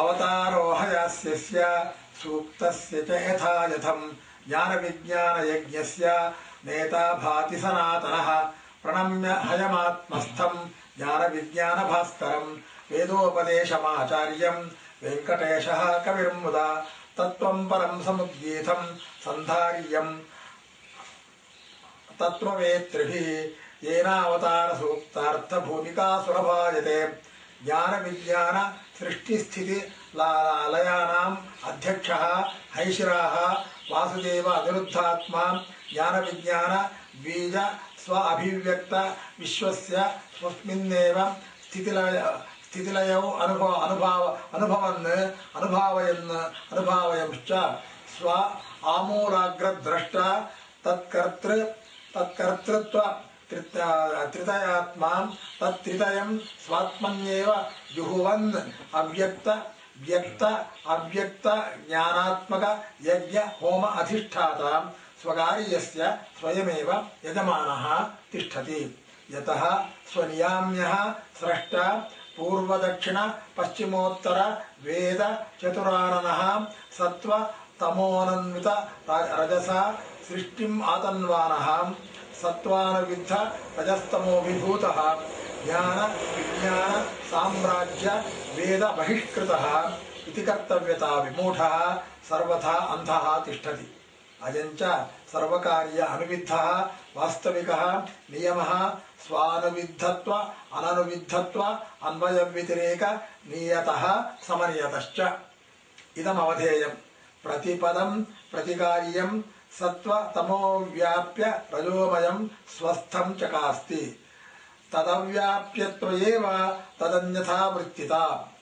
अवतारोहयास्यस्य सूक्तस्य च यथा यथम् ज्ञानविज्ञानयज्ञस्य नेता भाति सनातनः प्रणम्य हयमात्मस्थम् ज्ञानविज्ञानभास्करम् वेदोपदेशमाचार्यम् वेङ्कटेशः कविर्मुदा तत्त्वम् परम् समुद्गीतम् सन्धार्यम् तत्त्ववेत्रिभिः येनावतारसूक्तार्थभूमिका सुलभायते ज्ञानविज्ञान सृष्टिस्थिति ला- लयानाम् अध्यक्षः हैशिराः वासुदेव अनिरुद्धात्मा ज्ञानविज्ञान बीज स्व अभिव्यक्त विश्वस्य स्वस्मिन्नेव स्थितिलय स्थितिलयौ अनुभव अनुभाव अनुभवन् अनुभावयन् अनुभावयंश्च स्व आमूलाग्रद्रष्टा तत्कर्तृ तत्कर्तृत्व त्रित- त्रितयात्मा तत्त्रितयं स्वात्मन्येव जुहुवन् अव्यक्त व्यक्त अव्यक्त ज्ञानात्मक यज्ञ होम अधिष्ठाता स्वकार्यस्य स्वयमेव यजमानः तिष्ठति यतः स्वनियाम्यः स्रष्टा पूर्वदक्षिण पश्चिमोत्तर वेद चतुराननः सत्त्व तमोनन्वित रजसा सृष्टिम् आतन्वानः सत्त्वानुविद्ध रजस्तमोभिभूतः ज्ञान, विज्ञान, साम्राज्य, वेद बहिष्कृतः इति कर्तव्यता विमूढः, सर्वथा अन्धः तिष्ठति। अयञ्च सर्वकार्य अनुविद्धः, वास्तविकः, नियमः, स्वानुविद्धत्व, अननुविद्धत्व, अन्वयव्यतिरेक, नियतः, समनियतश्च। इदमवधेयम्। प्रतिपदं प्रतिकार्यं सत्त्वतमो व्याप्य रजोमयं स्वस्थं चकास्ति तदव्याप्यत्वयेव तदन्यथा वृत्तिता।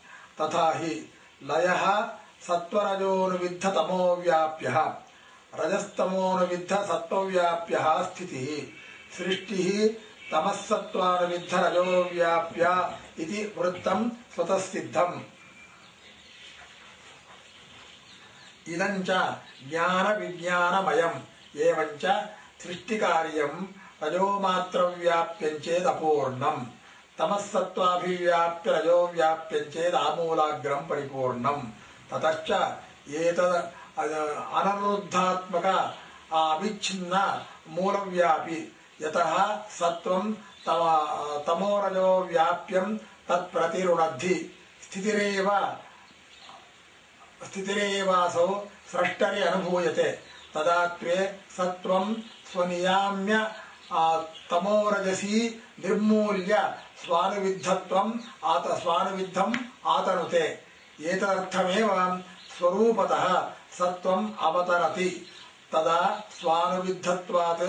तथा हि लयः सत्त्वरजोनुविद्धतमो व्याप्यः रजस्तमोनुविद्ध सत्त्वव्याप्यः स्थितिः। सृष्टिः तमःसत्त्वानुविद्ध रजोव्याप्य इति वृत्तं स्वतः सिद्धम्। ఇదంచ జ్ఞాన విజ్ఞానమయం ఏవంచ సృష్టికార్యం రజోమాత్రవ్యాప్యంచేదపూర్ణం. తమస్సత్వాభివ్యాప్య రజోవ్యాప్యంచేదామూలాగ్రం పరిపూర్ణం. తతశ్చ ఏతద్ అనరుద్ధాత్మక అవిచ్ఛిన్న మూలవ్యాపి యత సత్వం తమ తమోరజోవ్యాప్యం తత్ప్రతిరుణద్ధి. స్థితిరేవ स्थितिरेव स्थितिरेवासौ स्रष्टरि अनुभूयते। तदा त्वे सत्त्वं स्वनियाम्य तमोरजसी निर्मूल्य स्वानुविद्धत्वम् आत स्वानुविद्धम् आतनुते। एतदर्थमेव स्वरूपतः सत्त्वम् अवतरति। तदा स्वानुविद्धत्वात्,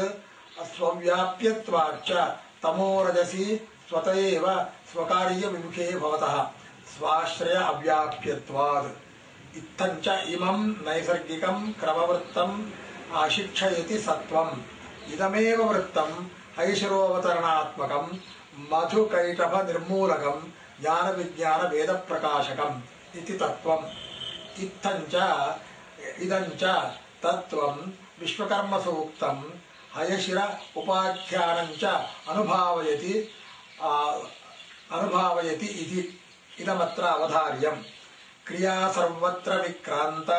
स्वव्याप्यत्वाच्च तमोरजसी स्वत एव स्वकार्यविमुखे भवतः। स्वाश्रय अव्याप्यत्वात्। ఇత్తంచ ఇమం నైసర్గికం క్రమవృత్తం ఆశిక్షయతి సత్వం. ఇదమేవ వృత్తం? ఐశిరోవతరణాత్మకం మధుకైటభ నిర్మూలకం. జ్ఞాన విజ్ఞాన వేద ప్రకాశకం ఇది తత్వం. ఇత్తంచ ఇదంచ తత్వం. విశ్వకర్మ సూక్తం హయశిర ఉపాఖ్యానంచ అనుభావయతి అనుభావయతి ఇది. ఇదమత్ర అవధార్యం. क्रिया सर्वत्र विक्रान्त।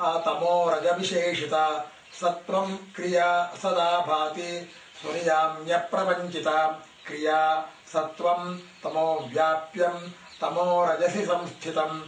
आ, तमोरजविशेषिता सत्त्वं क्रिया सदा भाति। स्वनियाम्यप्रपञ्चिता क्रिया सत्त्वं तमो व्याप्यं तमोरजसि संस्थितं।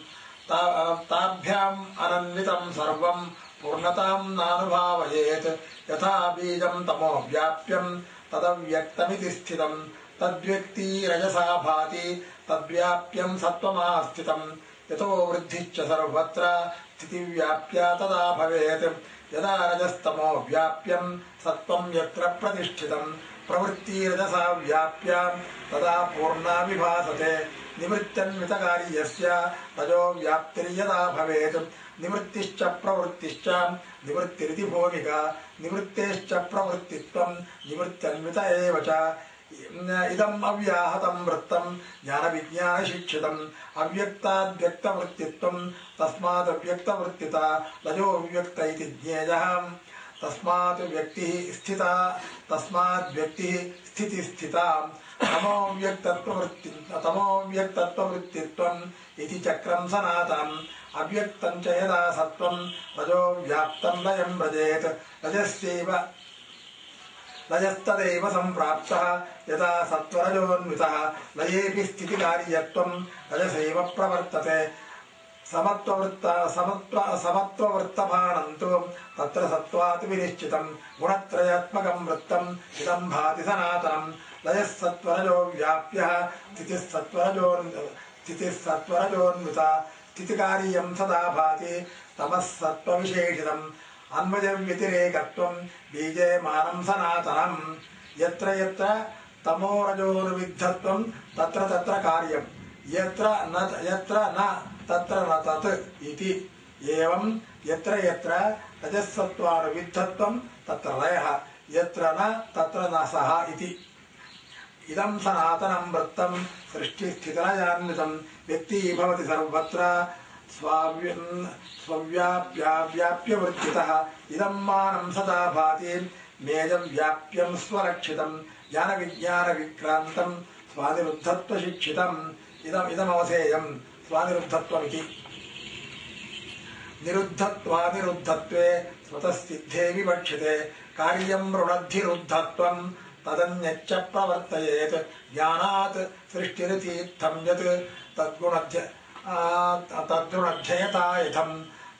ता- ताभ्याम् अनन्वितं सर्वं पूर्णतां नानुभावयेत्। यथा बीजं तमो व्याप्यं तदव्यक्तमिति स्थितं। तद्व्यक्ती रजसा भाति तद्व्याप्यं सत्त्वमास्थितम् यतो वृद्धिश्च सर्वत्र स्थितिव्याप्या तदा भवेत् यदा रजस्तमो व्याप्यं सत्त्वं यत्र प्रतिष्ठितं प्रवृत्तिरजसा व्याप्य तदा पूर्णा विभासते निवृत्त्यन्वितकार्यस्य रजो व्याप्तिर्यदा भवेत् निवृत्तिश्च प्रवृत्तिश्च निवृत्तिरिति भूमिका निवृत्तेश्च प्रवृत्तित्वं निवृत्त्यन्वित एव च इदम् अव्याहतं वृत्तं ज्ञानविज्ञानशिक्षितम् अव्यक्ताद्व्यक्तवृत्तित्वं तस्मादव्यक्तवृत्तिता लजो व्यक्त इति ज्ञेयः। तस्मात् व्यक्तिः स्थिता तस्माद् व्यक्तिः स्थितिस्थिता। तमोव्यक्तत्ववृत्ति तमोव्यक्तत्ववृत्तित्वम् इति चक्रं सनातनम्। अव्यक्तं च यदा सत्त्वं रजो व्याप्तं लयं व्रजेत्। रजस्यैव లయస్తదేవ సంప్రాప్త యథా సత్వరజోన్విత లయేపి స్థితి కార్యత్వం లయసేవ ప్రవర్తతే. సమత్వవృత్త సమత్వ సమత్వవృత్తభానంతు తత్ర సత్వాత్ వినిశ్చితం గుణత్రయాత్మకం వృత్తం ఇదం భాతి సనాతనం. లయస్సత్వరజో వ్యాప్య స్థితిస్సత్వరజో స్థితిస్సత్వరజోన్విత స్థితికార్యం సదా భాతి తమస్సత్వవిశేషితం అన్వయం వ్యతిరేకత్వం బీజేమానం సనాతనం. ఎత్ర ఎత్ర తమోరజోర్విగ్ధత్వం తత్ర తత్ర కార్యం. ఎత్ర న ఎత్ర న తత్ర న తత్ ఇది. ఏవం ఎత్ర ఎత్ర రజస్సత్వానువిద్ధత్వం తత్ర లయః ఎత్ర న తత్ర న సహ ఇది. ఇదం సనాతనం వృత్తం సృష్టిస్థితలయాన్వితం వ్యక్తీభవతి సర్వత్ర सृष्टिस्थितिलयान्वितं व्यक्ती भवति सर्वत्र स्वाव्यं स्वव्याप्याव्याप्यवृत्तितः इदं मानं सदा भाति मेजं व्याप्यं स्वरक्षितं ज्ञानविज्ञानविक्रान्तं स्वानिरुद्धत्वशिक्षितम् इदम् इदमवधेयं स्वानिरुद्धत्वमिति निरुद्धत्वानिरुद्धत्वे स्वतःसिद्धे विवक्ष्यते कार्यं ऋणद्धिरुद्धत्वं तदन्यच्च प्रवर्तयेत् ज्ञानात् सृष्टिरितीर्थं यत् तद्गुणध्य तद्गुणध्ययता यथं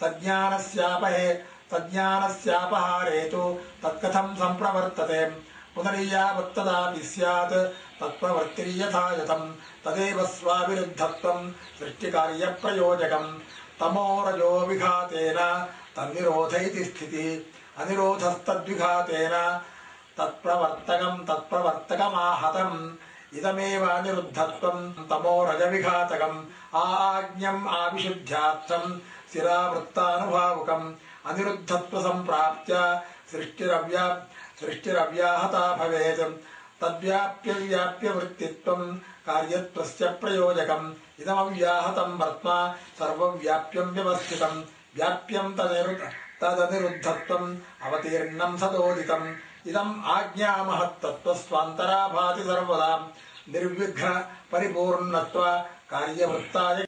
तज्ज्ञानस्यापहे तज्ज्ञानस्यापहारे तु तत्कथं सम्प्रवर्तते पुनरीयावत्तदापि स्यात् तत्प्रवृत्तिर्यथा यथं तदेव स्वाविरुद्धत्वं सृष्टिकार्यप्रयोजकं तमोरजो विघातेन तन्निरोध इति स्थितिः अनिरोधस्तद्विघातेन तत्प्रवर्तकं तत्प्रवर्तकमाहतम् इदमेव अनिरुद्धत्वं तमोरजविघातकम् आज्ञम् आविशुद्ध्यार्थं स्थिरावृत्तानुभावुकम् अनिरुद्धत्वसम्प्राप्त्य सृष्टिरव्या सृष्टिरव्याहता भवेत्। तद्व्याप्यव्याप्यवृत्तित्वं कार्यत्वस्य प्रयोजकम्। इदमव्याहतं वर्त्मा सर्वव्याप्यं व्यवस्थितं व्याप्यं तदिरु तदनिरुद्धत्वम् अवतीर्णं सदोदितम्। இதம் ஆக்ஞாமஹத்தத்துவஸ்வாந்தராபாதி சர்வதாம் நிர்விக்ன பரிபூர்ணத்வ காரியவர்த்தாய